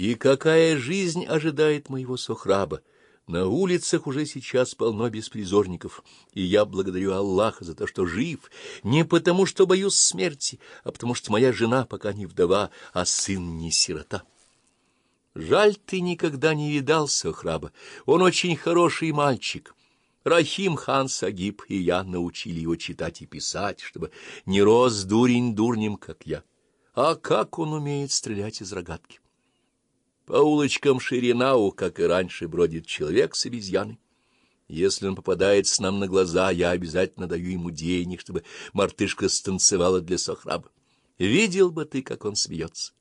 И какая жизнь ожидает моего сохраба? На улицах уже сейчас полно беспризорников, и я благодарю Аллаха за то, что жив, не потому что боюсь смерти, а потому что моя жена пока не вдова, а сын не сирота. Жаль, ты никогда не видал Сохраба, он очень хороший мальчик». Рахим хан Сагиб и я научили его читать и писать, чтобы не рос дурень дурнем, как я. А как он умеет стрелять из рогатки? По улочкам Ширинау, как и раньше, бродит человек с обезьяной. Если он попадается нам на глаза, я обязательно даю ему денег, чтобы мартышка станцевала для Сохраба. Видел бы ты, как он смеется.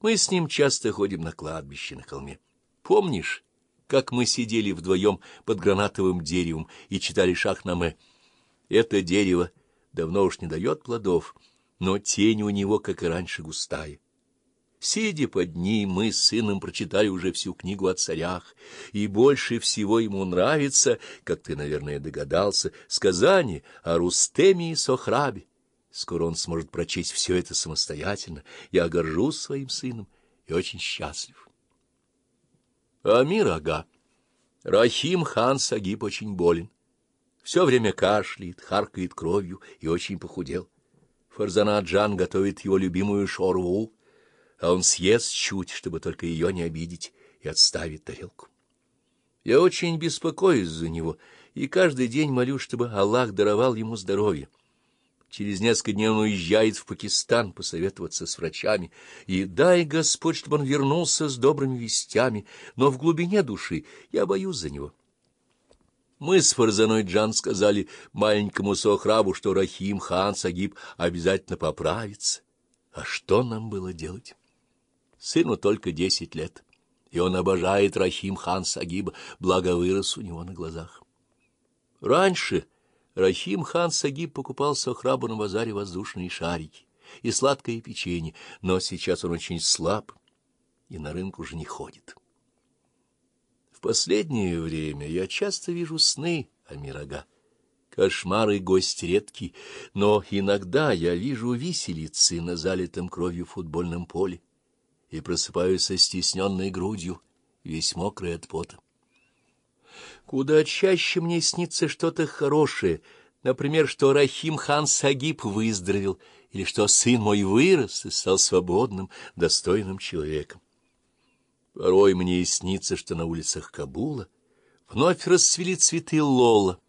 Мы с ним часто ходим на кладбище на холме. Помнишь, как мы сидели вдвоем под гранатовым деревом и читали Шахнаме? Это дерево давно уж не дает плодов, но тень у него, как и раньше, густая. Сидя под ней, мы с сыном прочитали уже всю книгу о царях, и больше всего ему нравится, как ты, наверное, догадался, сказание о Рустеме и Сохрабе. Скоро он сможет прочесть все это самостоятельно. Я горжусь своим сыном и очень счастлив. Амир Ага. Рахим хан Сагиб очень болен. Все время кашляет, харкает кровью и очень похудел. Фарзана Джан готовит его любимую шорву, а он съест чуть, чтобы только ее не обидеть, и отставит тарелку. Я очень беспокоюсь за него и каждый день молю, чтобы Аллах даровал ему здоровье. Через несколько дней он уезжает в Пакистан посоветоваться с врачами, и дай Господь, чтобы он вернулся с добрыми вестями, но в глубине души я боюсь за него. Мы с Фарзаной Джан сказали маленькому Сохрабу, что Рахим хан Сагиб обязательно поправится. А что нам было делать? Сыну только десять лет, и он обожает Рахим хан Сагиба, благо вырос у него на глазах. Раньше Рахим хан Сагиб покупал Сохрабу на базаре воздушные шарики и сладкое печенье, но сейчас он очень слаб и на рынку уже не ходит. В последнее время я часто вижу сны о Мирага. Кошмары гость редкий, но иногда я вижу виселицы на залитом кровью футбольном поле и просыпаюсь со стесненной грудью, весь мокрый от пота. Куда чаще мне снится что-то хорошее, например, что Рахим хан Сагиб выздоровел, или что сын мой вырос и стал свободным, достойным человеком. Порой мне и снится, что на улицах Кабула вновь расцвели цветы лола,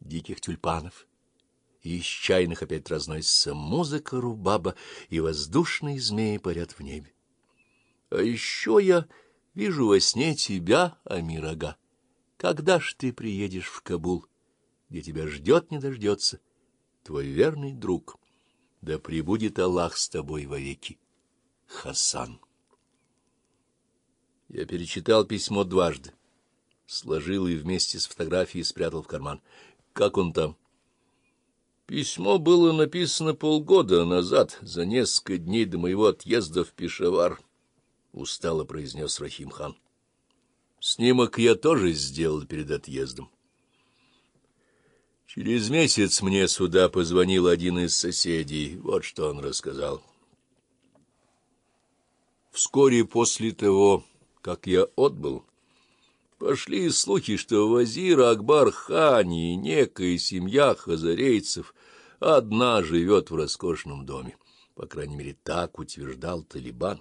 диких тюльпанов, и из чайных опять разносится музыка рубаба, и воздушные змеи парят в небе. А еще я вижу во сне тебя, Амирага. Когда ж ты приедешь в Кабул, где тебя ждет, не дождется, твой верный друг? Да пребудет Аллах с тобой вовеки, Хасан. Я перечитал письмо дважды, сложил и вместе с фотографией спрятал в карман. Как он там? Письмо было написано полгода назад, за несколько дней до моего отъезда в Пешавар, — устало произнес Рахим-хан. Снимок я тоже сделал перед отъездом. Через месяц мне сюда позвонил один из соседей. Вот что он рассказал. Вскоре после того как я отбыл, пошли слухи, что вазир Акбар Хани и некая семья хазарейцев одна живет в роскошном доме. По крайней мере, так утверждал Талибан.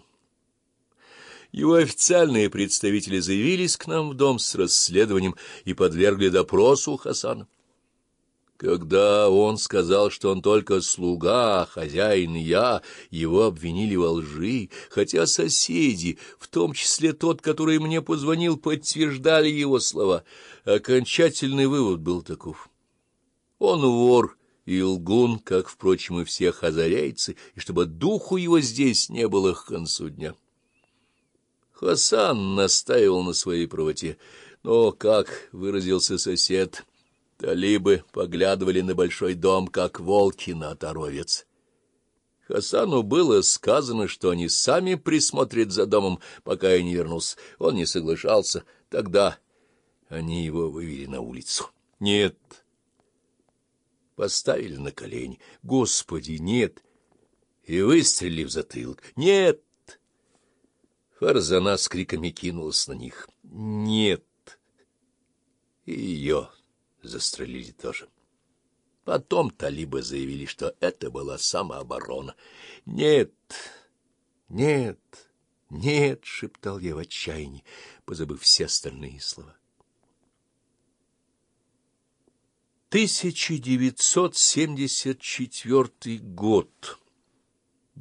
Его официальные представители заявились к нам в дом с расследованием и подвергли допросу Хасана. Когда он сказал, что он только слуга, хозяин я, его обвинили во лжи, хотя соседи, в том числе тот, который мне позвонил, подтверждали его слова. Окончательный вывод был таков. Он вор и лгун, как, впрочем, и все хазарейцы, и чтобы духу его здесь не было к концу дня. Хасан настаивал на своей правоте, но, как выразился сосед, — Талибы поглядывали на большой дом, как волки на оторовец. Хасану было сказано, что они сами присмотрят за домом, пока я не вернулся. Он не соглашался. Тогда они его вывели на улицу. Нет. Поставили на колени. Господи, нет. И выстрелили в затылок. Нет. Фарзана с криками кинулась на них. Нет. И ее застрелили тоже. Потом талибы заявили, что это была самооборона. Нет, нет, нет, — шептал я в отчаянии, позабыв все остальные слова. 1974 год.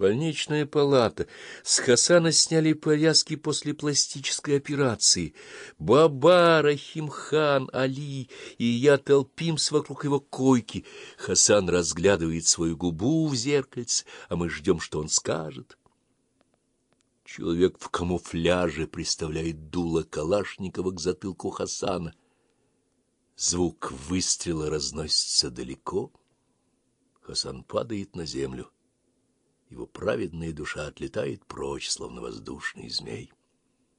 Больничная палата. С Хасана сняли повязки после пластической операции. Баба, Рахимхан, Али и я толпимся вокруг его койки. Хасан разглядывает свою губу в зеркальце, а мы ждем, что он скажет. Человек в камуфляже приставляет дуло Калашникова к затылку Хасана. Звук выстрела разносится далеко. Хасан падает на землю. Его праведная душа отлетает прочь, словно воздушный змей.